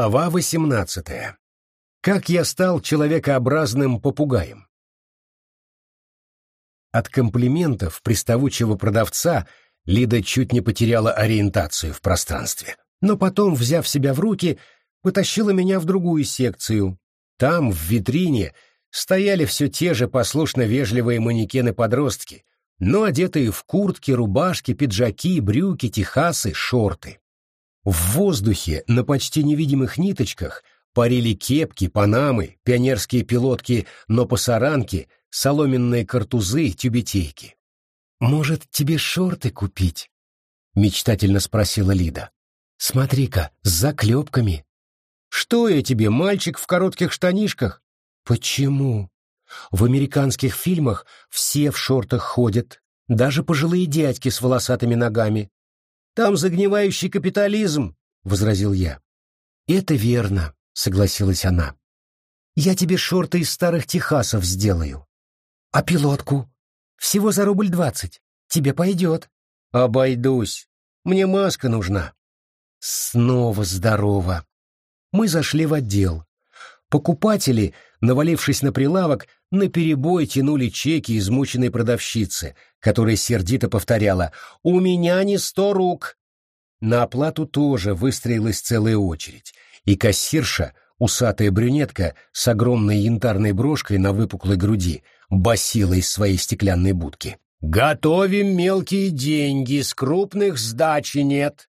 Глава восемнадцатая. Как я стал человекообразным попугаем. От комплиментов приставучего продавца Лида чуть не потеряла ориентацию в пространстве, но потом, взяв себя в руки, потащила меня в другую секцию. Там, в витрине, стояли все те же послушно вежливые манекены-подростки, но одетые в куртки, рубашки, пиджаки, брюки, техасы, шорты. В воздухе на почти невидимых ниточках парили кепки, панамы, пионерские пилотки, но соломенные картузы, тюбетейки. «Может, тебе шорты купить?» — мечтательно спросила Лида. «Смотри-ка, с заклепками». «Что я тебе, мальчик в коротких штанишках?» «Почему?» «В американских фильмах все в шортах ходят, даже пожилые дядьки с волосатыми ногами. Там загнивающий капитализм, — возразил я. Это верно, — согласилась она. Я тебе шорты из старых Техасов сделаю. А пилотку? Всего за рубль двадцать. Тебе пойдет. Обойдусь. Мне маска нужна. Снова здорово. Мы зашли в отдел. Покупатели, навалившись на прилавок, наперебой тянули чеки измученной продавщицы, которая сердито повторяла «У меня не сто рук!». На оплату тоже выстроилась целая очередь, и кассирша, усатая брюнетка с огромной янтарной брошкой на выпуклой груди, басила из своей стеклянной будки. «Готовим мелкие деньги, с крупных сдачи нет!»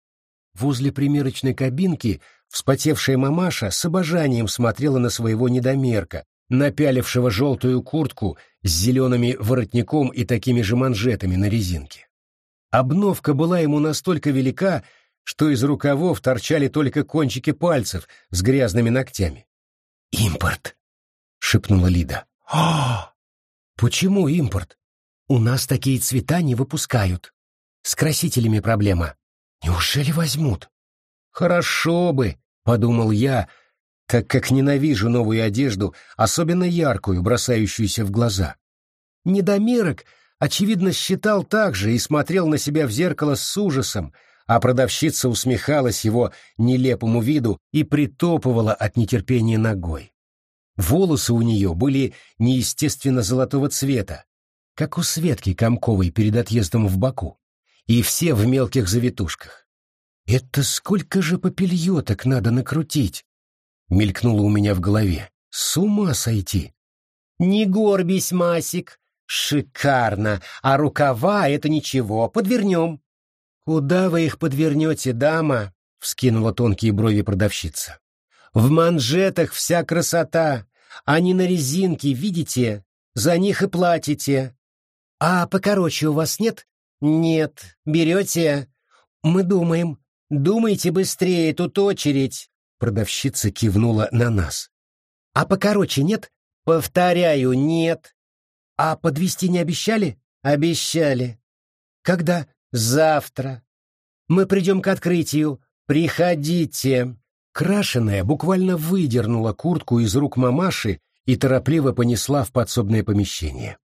Возле примерочной кабинки вспотевшая мамаша с обожанием смотрела на своего недомерка, напялившего желтую куртку с зелеными воротником и такими же манжетами на резинке. Обновка была ему настолько велика, что из рукавов торчали только кончики пальцев с грязными ногтями. «Импорт!» — шепнула Лида. «А! Почему импорт? У нас такие цвета не выпускают. С красителями проблема. Неужели возьмут?» «Хорошо бы!» — подумал я, так как ненавижу новую одежду, особенно яркую, бросающуюся в глаза. Недомерок, очевидно, считал так же и смотрел на себя в зеркало с ужасом, а продавщица усмехалась его нелепому виду и притопывала от нетерпения ногой. Волосы у нее были неестественно золотого цвета, как у Светки Комковой перед отъездом в Баку, и все в мелких завитушках. Это сколько же попельеток надо накрутить? Мелькнуло у меня в голове. С ума сойти! Не горбись, Масик! Шикарно! А рукава — это ничего, подвернем. Куда вы их подвернете, дама? Вскинула тонкие брови продавщица. В манжетах вся красота, они на резинке, видите? За них и платите. А покороче у вас нет? Нет. Берете? Мы думаем. Думайте быстрее, тут очередь. Продавщица кивнула на нас. А покороче нет? Повторяю, нет. А подвести не обещали? Обещали. Когда? Завтра. Мы придем к открытию. Приходите. Крашеная буквально выдернула куртку из рук мамаши и торопливо понесла в подсобное помещение.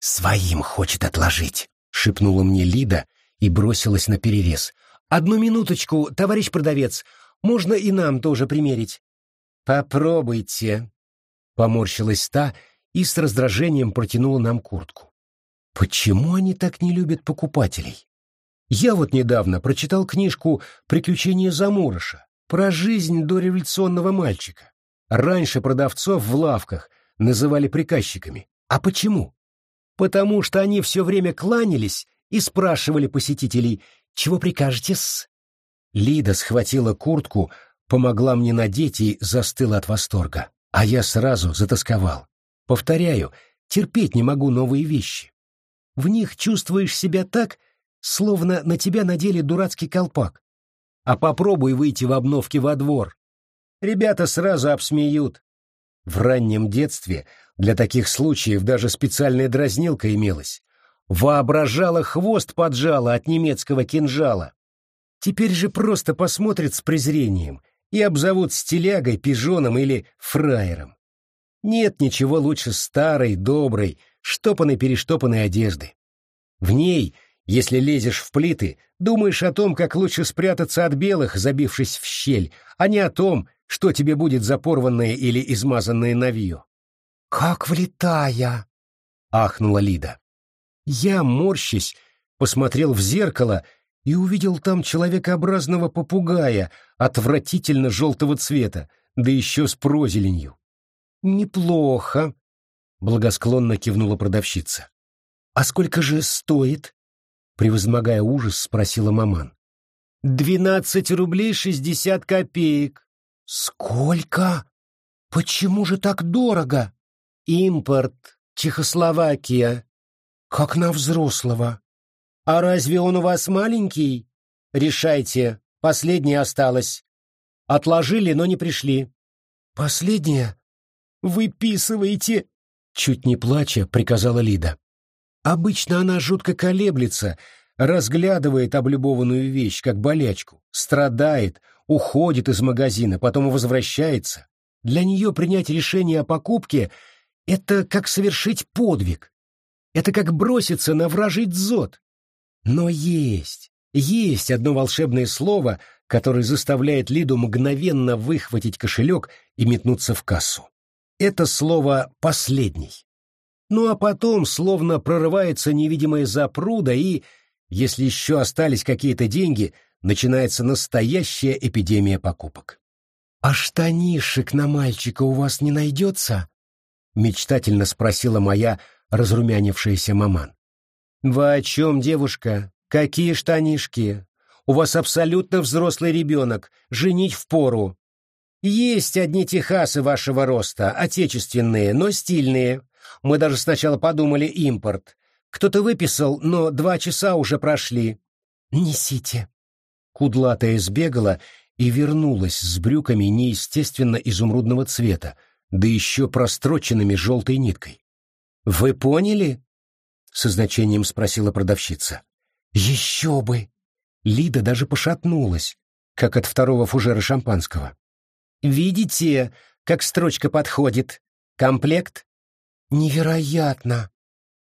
«Своим хочет отложить», — шепнула мне Лида и бросилась на перерез. «Одну минуточку, товарищ продавец, можно и нам тоже примерить». «Попробуйте», — поморщилась та и с раздражением протянула нам куртку. «Почему они так не любят покупателей?» Я вот недавно прочитал книжку «Приключения заморыша» про жизнь дореволюционного мальчика. Раньше продавцов в лавках называли приказчиками. А почему? Потому что они все время кланялись и спрашивали посетителей, чего прикажете-с? Лида схватила куртку, помогла мне надеть и застыла от восторга. А я сразу затасковал. Повторяю, терпеть не могу новые вещи. В них чувствуешь себя так, словно на тебя надели дурацкий колпак. А попробуй выйти в обновке во двор. Ребята сразу обсмеют. В раннем детстве для таких случаев даже специальная дразнилка имелась. Воображала хвост поджала от немецкого кинжала. Теперь же просто посмотрят с презрением и обзовут стилягой, пижоном или фраером. Нет ничего лучше старой, доброй, штопанной-перештопанной одежды. В ней, если лезешь в плиты, думаешь о том, как лучше спрятаться от белых, забившись в щель, а не о том, что тебе будет за порванное или измазанное навье. «Как влетая!» — ахнула Лида. Я, морщись, посмотрел в зеркало и увидел там человекообразного попугая отвратительно желтого цвета, да еще с прозеленью. «Неплохо», — благосклонно кивнула продавщица. «А сколько же стоит?» Превозмогая ужас, спросила маман. «Двенадцать рублей шестьдесят копеек». «Сколько? Почему же так дорого?» «Импорт. Чехословакия». «Как на взрослого». «А разве он у вас маленький?» «Решайте. Последнее осталось. Отложили, но не пришли». «Последнее?» «Выписывайте!» Чуть не плача, приказала Лида. Обычно она жутко колеблется, разглядывает облюбованную вещь, как болячку, страдает, уходит из магазина, потом возвращается. Для нее принять решение о покупке — это как совершить подвиг. Это как броситься на вражий дзот. Но есть, есть одно волшебное слово, которое заставляет Лиду мгновенно выхватить кошелек и метнуться в кассу. Это слово «последний». Ну а потом словно прорывается невидимая запруда и, если еще остались какие-то деньги, начинается настоящая эпидемия покупок. «А штанишек на мальчика у вас не найдется?» — мечтательно спросила моя разрумянившаяся маман. «Вы о чем, девушка? Какие штанишки? У вас абсолютно взрослый ребенок, женить впору. Есть одни техасы вашего роста, отечественные, но стильные. Мы даже сначала подумали импорт. Кто-то выписал, но два часа уже прошли. Несите. Кудлатая сбегала и вернулась с брюками неестественно изумрудного цвета, да еще простроченными желтой ниткой. «Вы поняли?» — со значением спросила продавщица. «Еще бы!» Лида даже пошатнулась, как от второго фужера шампанского. Видите, как строчка подходит? Комплект? Невероятно!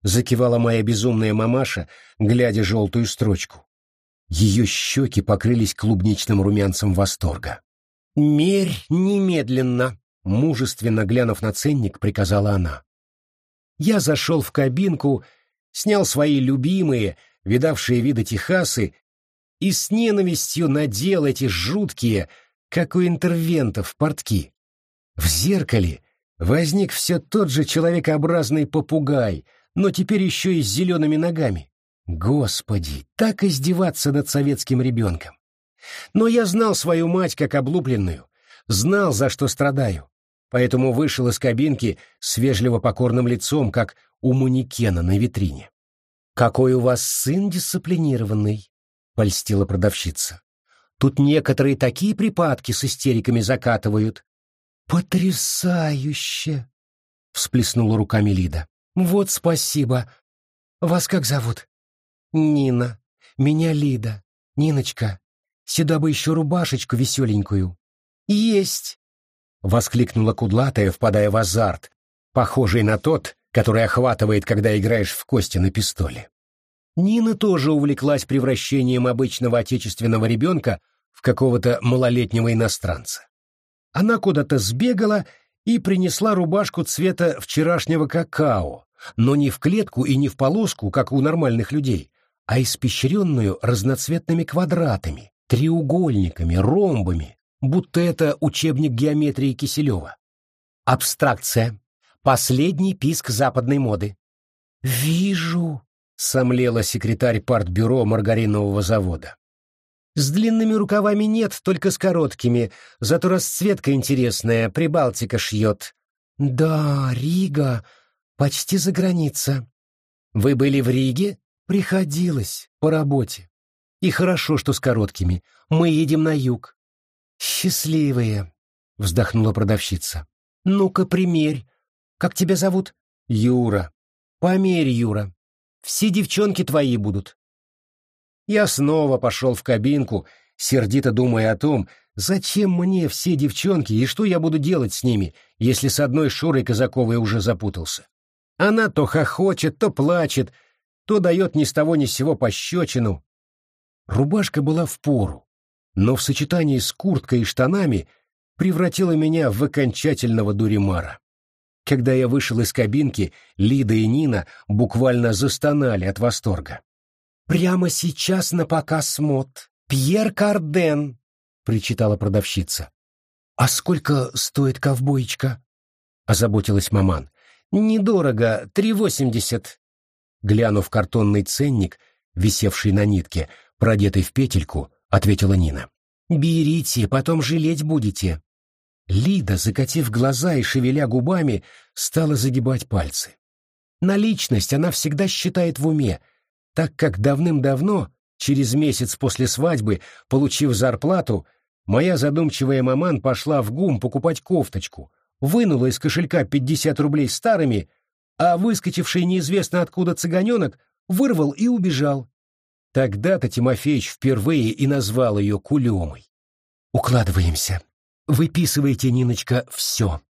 Закивала моя безумная мамаша, глядя желтую строчку. Ее щеки покрылись клубничным румянцем восторга. «Мерь немедленно!» — мужественно глянув на ценник, приказала она. Я зашел в кабинку, снял свои любимые, видавшие виды Техасы, и с ненавистью надел эти жуткие, как у интервентов, портки. В зеркале возник все тот же человекообразный попугай, но теперь еще и с зелеными ногами. Господи, так издеваться над советским ребенком. Но я знал свою мать как облупленную, знал, за что страдаю, поэтому вышел из кабинки с вежливо покорным лицом, как у манекена на витрине. «Какой у вас сын дисциплинированный!» — польстила продавщица. Тут некоторые такие припадки с истериками закатывают. Потрясающе! всплеснула руками Лида. Вот спасибо. Вас как зовут? Нина. Меня Лида. Ниночка, сюда бы еще рубашечку веселенькую. Есть! Воскликнула кудлатая, впадая в азарт, похожий на тот, который охватывает, когда играешь в кости на пистоле. Нина тоже увлеклась превращением обычного отечественного ребенка в какого-то малолетнего иностранца. Она куда-то сбегала и принесла рубашку цвета вчерашнего какао, но не в клетку и не в полоску, как у нормальных людей, а испещренную разноцветными квадратами, треугольниками, ромбами, будто это учебник геометрии Киселева. Абстракция. Последний писк западной моды. «Вижу», — сомлела секретарь партбюро маргаринового завода. «С длинными рукавами нет, только с короткими, зато расцветка интересная, Прибалтика шьет». «Да, Рига, почти за граница». «Вы были в Риге?» «Приходилось, по работе». «И хорошо, что с короткими. Мы едем на юг». «Счастливые», — вздохнула продавщица. «Ну-ка, примерь. Как тебя зовут?» «Юра». «Померь, Юра. Все девчонки твои будут. Я снова пошел в кабинку, сердито думая о том, зачем мне все девчонки и что я буду делать с ними, если с одной Шурой Казаковой уже запутался. Она то хохочет, то плачет, то дает ни с того ни с сего пощечину. Рубашка была в пору, но в сочетании с курткой и штанами превратило меня в окончательного дуримара. Когда я вышел из кабинки, Лида и Нина буквально застонали от восторга. «Прямо сейчас на показ мод. Пьер Карден!» — причитала продавщица. «А сколько стоит ковбоечка?» — озаботилась маман. «Недорого, три восемьдесят». Глянув картонный ценник, висевший на нитке, продетый в петельку, ответила Нина. «Берите, потом жалеть будете». Лида, закатив глаза и шевеля губами, стала загибать пальцы. Наличность она всегда считает в уме, так как давным-давно, через месяц после свадьбы, получив зарплату, моя задумчивая маман пошла в ГУМ покупать кофточку, вынула из кошелька пятьдесят рублей старыми, а выскочивший неизвестно откуда цыганенок вырвал и убежал. Тогда-то Тимофеич впервые и назвал ее Кулемой. «Укладываемся. Выписывайте, Ниночка, все.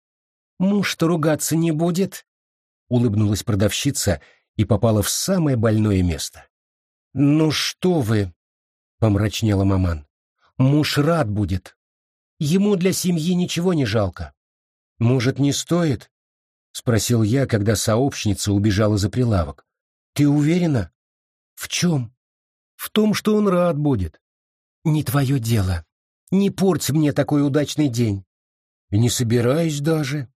Муж-то ругаться не будет?» Улыбнулась продавщица и попала в самое больное место. «Ну что вы!» — помрачнела маман. «Муж рад будет. Ему для семьи ничего не жалко. Может, не стоит?» — спросил я, когда сообщница убежала за прилавок. «Ты уверена?» «В чем?» «В том, что он рад будет». «Не твое дело. Не порть мне такой удачный день». «Не собираюсь даже».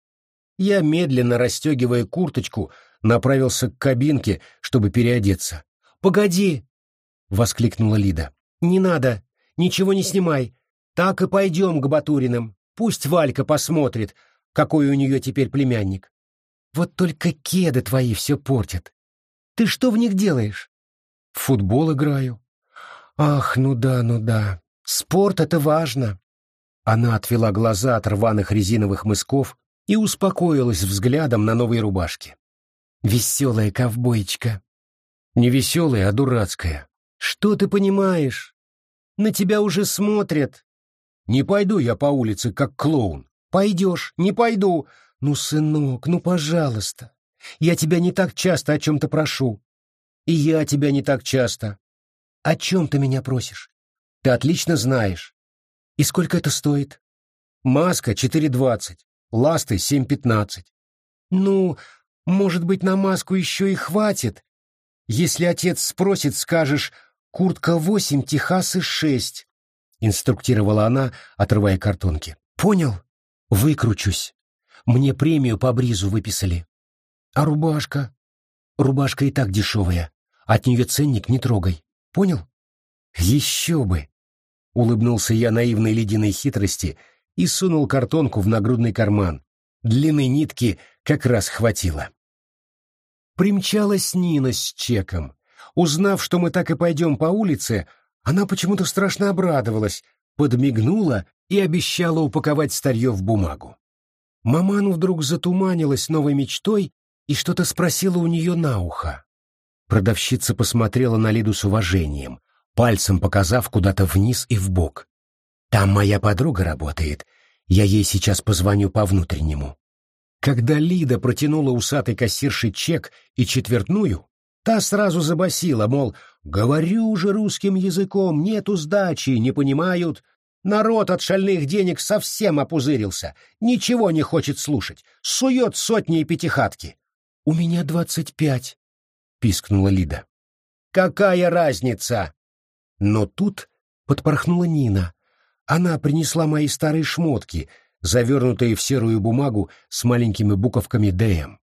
Я, медленно расстегивая курточку, направился к кабинке, чтобы переодеться. «Погоди!» — воскликнула Лида. «Не надо, ничего не снимай. Так и пойдем к Батуриным. Пусть Валька посмотрит, какой у нее теперь племянник. Вот только кеды твои все портят. Ты что в них делаешь? В футбол играю. Ах, ну да, ну да. Спорт — это важно. Она отвела глаза от рваных резиновых мысков и успокоилась взглядом на новой рубашке. Веселая ковбойчка. Не веселая, а дурацкая. Что ты понимаешь? На тебя уже смотрят. Не пойду я по улице, как клоун. Пойдешь, не пойду. Ну, сынок, ну, пожалуйста. Я тебя не так часто о чем-то прошу. И я тебя не так часто. О чем ты меня просишь? Ты отлично знаешь. И сколько это стоит? Маска 4,20, ласты 7,15. Ну, может быть, на маску еще и хватит. Если отец спросит, скажешь «Куртка 8, Техасы 6», — инструктировала она, отрывая картонки. «Понял? Выкручусь. Мне премию по бризу выписали. А рубашка? Рубашка и так дешевая. От нее ценник не трогай. Понял? Еще бы! Улыбнулся я наивной ледяной хитрости и сунул картонку в нагрудный карман. Длины нитки как раз хватило. Примчалась Нина с чеком. Узнав, что мы так и пойдем по улице, она почему-то страшно обрадовалась, подмигнула и обещала упаковать старье в бумагу. Маману вдруг затуманилась новой мечтой и что-то спросила у нее на ухо. Продавщица посмотрела на Лиду с уважением, пальцем показав куда-то вниз и вбок. «Там моя подруга работает. Я ей сейчас позвоню по внутреннему». Когда Лида протянула усатой кассирше чек и четвертную, та сразу забасила, мол, «Говорю же русским языком, нету сдачи, не понимают, Народ от шальных денег совсем опузырился, ничего не хочет слушать, сует сотни и пятихатки. — У меня двадцать пять, — пискнула Лида. — Какая разница? Но тут подпорхнула Нина. Она принесла мои старые шмотки, завернутые в серую бумагу с маленькими буковками «ДМ».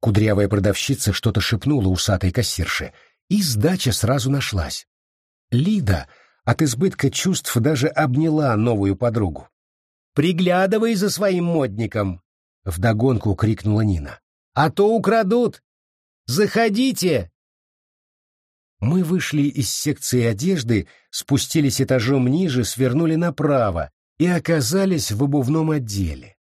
Кудрявая продавщица что-то шепнула усатой кассирше, и сдача сразу нашлась. Лида от избытка чувств даже обняла новую подругу. «Приглядывай за своим модником!» — вдогонку крикнула Нина. «А то украдут! Заходите!» Мы вышли из секции одежды, спустились этажом ниже, свернули направо и оказались в обувном отделе.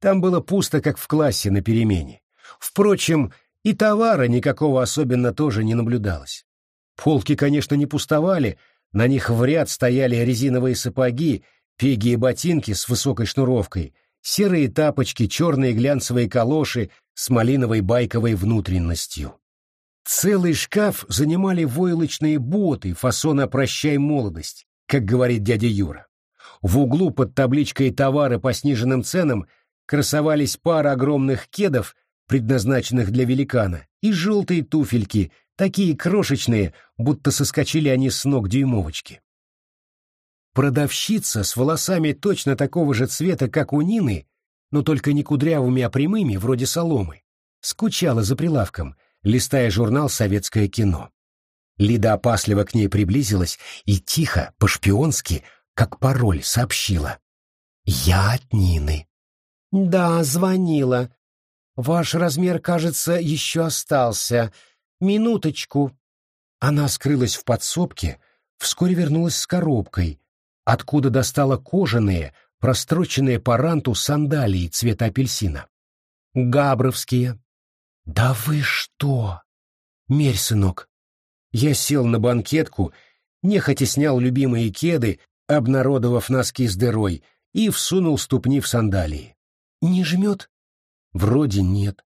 Там было пусто, как в классе на перемене. Впрочем, и товара никакого особенно тоже не наблюдалось. Полки, конечно, не пустовали, на них в ряд стояли резиновые сапоги, пеги и ботинки с высокой шнуровкой, серые тапочки, черные глянцевые калоши с малиновой байковой внутренностью. Целый шкаф занимали войлочные боты фасона «Прощай, молодость», как говорит дядя Юра. В углу под табличкой «Товары по сниженным ценам» красовались пара огромных кедов, предназначенных для великана, и желтые туфельки, такие крошечные, будто соскочили они с ног дюймовочки. Продавщица с волосами точно такого же цвета, как у Нины, но только не кудрявыми, а прямыми, вроде соломы, скучала за прилавком, листая журнал «Советское кино». Лида опасливо к ней приблизилась и тихо, по-шпионски, как пароль сообщила. «Я от Нины». «Да, звонила. Ваш размер, кажется, еще остался. Минуточку». Она скрылась в подсобке, вскоре вернулась с коробкой, откуда достала кожаные, простроченные по ранту сандалии цвета апельсина. «Габровские». «Да вы что?» «Мерь, сынок». Я сел на банкетку, нехотя снял любимые кеды обнародовав носки с дырой, и всунул ступни в сандалии. «Не жмет?» «Вроде нет».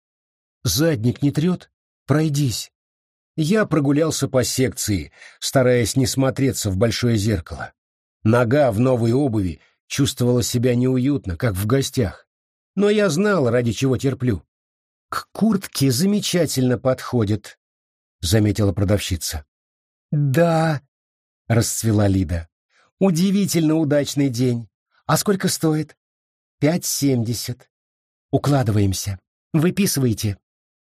«Задник не трет?» «Пройдись». Я прогулялся по секции, стараясь не смотреться в большое зеркало. Нога в новой обуви чувствовала себя неуютно, как в гостях. Но я знал, ради чего терплю. «К куртке замечательно подходит», — заметила продавщица. «Да», — расцвела Лида. Удивительно удачный день. А сколько стоит? Пять семьдесят. Укладываемся. Выписывайте.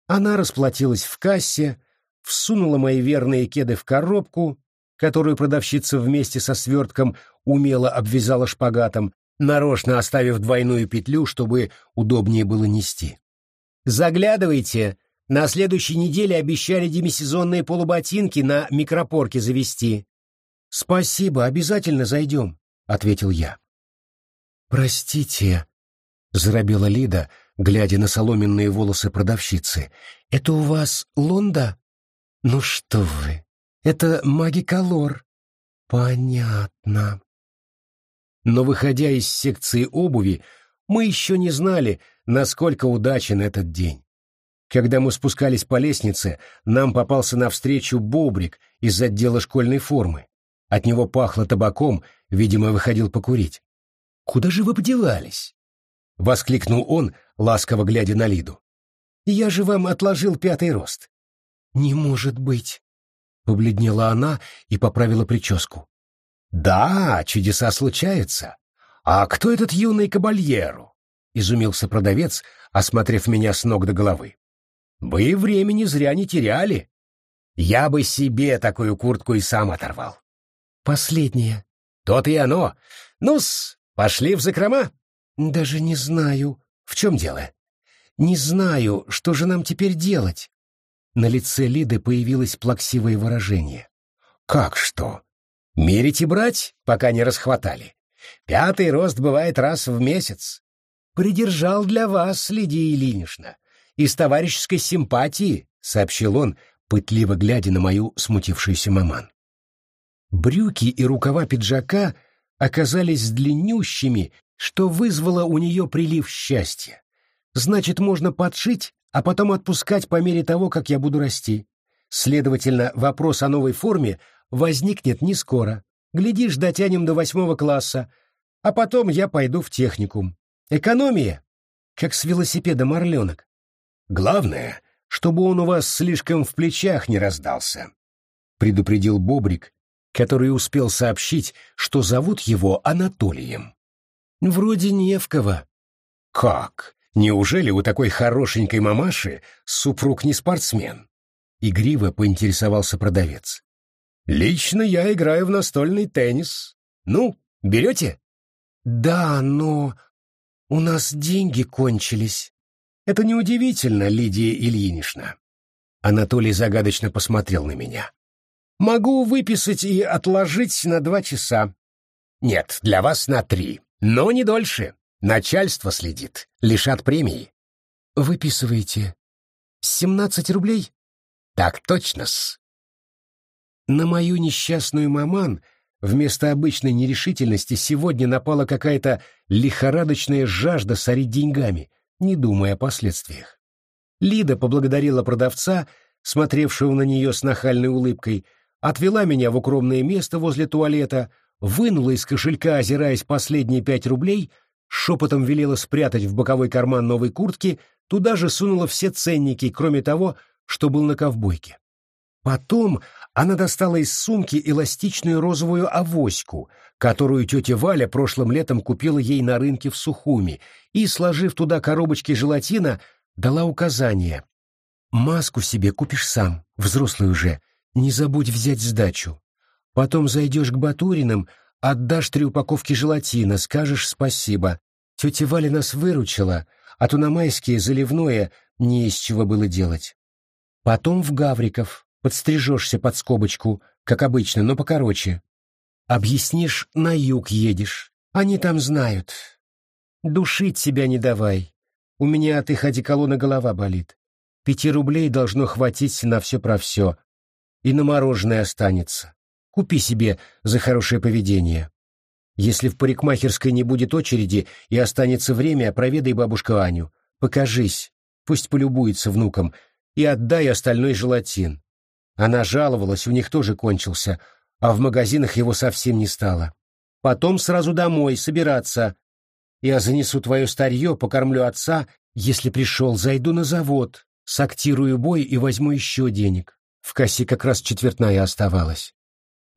Она расплатилась в кассе, всунула мои верные кеды в коробку, которую продавщица вместе со свертком умело обвязала шпагатом, нарочно оставив двойную петлю, чтобы удобнее было нести. «Заглядывайте. На следующей неделе обещали демисезонные полуботинки на микропорке завести. «Спасибо, обязательно зайдем», — ответил я. «Простите», — заробила Лида, глядя на соломенные волосы продавщицы. «Это у вас Лонда?» «Ну что вы, это магиколор». «Понятно». Но, выходя из секции обуви, мы еще не знали, насколько удачен этот день. Когда мы спускались по лестнице, нам попался навстречу бобрик из отдела школьной формы. От него пахло табаком, видимо, выходил покурить. «Куда же вы подевались?» — воскликнул он, ласково глядя на Лиду. «Я же вам отложил пятый рост». «Не может быть!» — побледнела она и поправила прическу. «Да, чудеса случаются. А кто этот юный кабальеру?» — изумился продавец, осмотрев меня с ног до головы. «Вы времени зря не теряли. Я бы себе такую куртку и сам оторвал. Последнее. То-то и оно. Ну-с, пошли в закрома. Даже не знаю. В чем дело? Не знаю, что же нам теперь делать. На лице Лиды появилось плаксивое выражение. Как что? Мерить и брать, пока не расхватали. Пятый рост бывает раз в месяц. Придержал для вас, Лидия Ильинична. Из товарищеской симпатии, — сообщил он, пытливо глядя на мою смутившуюся маман. Брюки и рукава пиджака оказались длиннющими, что вызвало у нее прилив счастья. Значит, можно подшить, а потом отпускать по мере того, как я буду расти. Следовательно, вопрос о новой форме возникнет не скоро. Глядишь, дотянем до восьмого класса, а потом я пойду в техникум. Экономия, как с велосипедом орленок. Главное, чтобы он у вас слишком в плечах не раздался, — предупредил Бобрик, который успел сообщить, что зовут его Анатолием. Вроде Невкова. Как? Неужели у такой хорошенькой мамаши супруг не спортсмен? Игриво поинтересовался продавец. Лично я играю в настольный теннис. Ну, берете? Да, но у нас деньги кончились. Это неудивительно, Лидия Ильинична. Анатолий загадочно посмотрел на меня. Могу выписать и отложить на два часа. Нет, для вас на три, но не дольше. Начальство следит, лишат премии. Выписываете. Семнадцать рублей? Так точно-с. На мою несчастную маман вместо обычной нерешительности сегодня напала какая-то лихорадочная жажда сорить деньгами, не думая о последствиях. Лида поблагодарила продавца, смотревшего на нее с нахальной улыбкой, отвела меня в укромное место возле туалета, вынула из кошелька, озираясь последние пять рублей, шепотом велела спрятать в боковой карман новой куртки, туда же сунула все ценники, кроме того, что был на ковбойке. Потом она достала из сумки эластичную розовую авоську, которую тетя Валя прошлым летом купила ей на рынке в Сухуми, и, сложив туда коробочки желатина, дала указание. «Маску себе купишь сам, взрослый уже, не забудь взять сдачу. Потом зайдешь к Батуриным, отдашь три упаковки желатина, скажешь спасибо. Тетя Валя нас выручила, а то на майские заливное не из чего было делать. Потом в Гавриков, подстрижешься под скобочку, как обычно, но покороче. Объяснишь, на юг едешь. Они там знают. Душить себя не давай. У меня от их одеколона голова болит. Пяти рублей должно хватить на все про все. И на мороженое останется. Купи себе за хорошее поведение. Если в парикмахерской не будет очереди и останется время, проведай бабушку Аню. Покажись, пусть полюбуется внуком, и отдай остальной желатин. Она жаловалась, у них тоже кончился, а в магазинах его совсем не стало. Потом сразу домой, собираться. Я занесу твое старье, покормлю отца. Если пришел, зайду на завод, сактирую бой и возьму еще денег. В кассе как раз четвертная оставалась.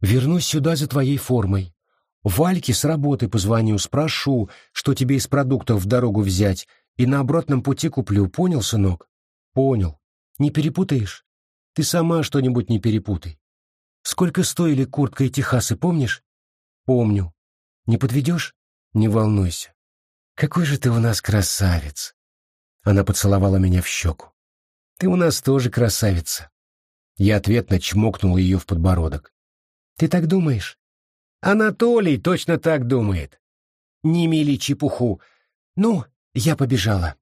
Вернусь сюда за твоей формой. Вальке с работы позвоню, спрошу, что тебе из продуктов в дорогу взять, и на обратном пути куплю. Понял, сынок? Понял. Не перепутаешь? Ты сама что-нибудь не перепутай. Сколько стоили куртка и техасы, помнишь? Помню. Не подведешь? Не волнуйся. Какой же ты у нас красавец. Она поцеловала меня в щеку. Ты у нас тоже красавица. Я ответно чмокнул ее в подбородок. Ты так думаешь? Анатолий точно так думает. Не мели чепуху. Ну, я побежала.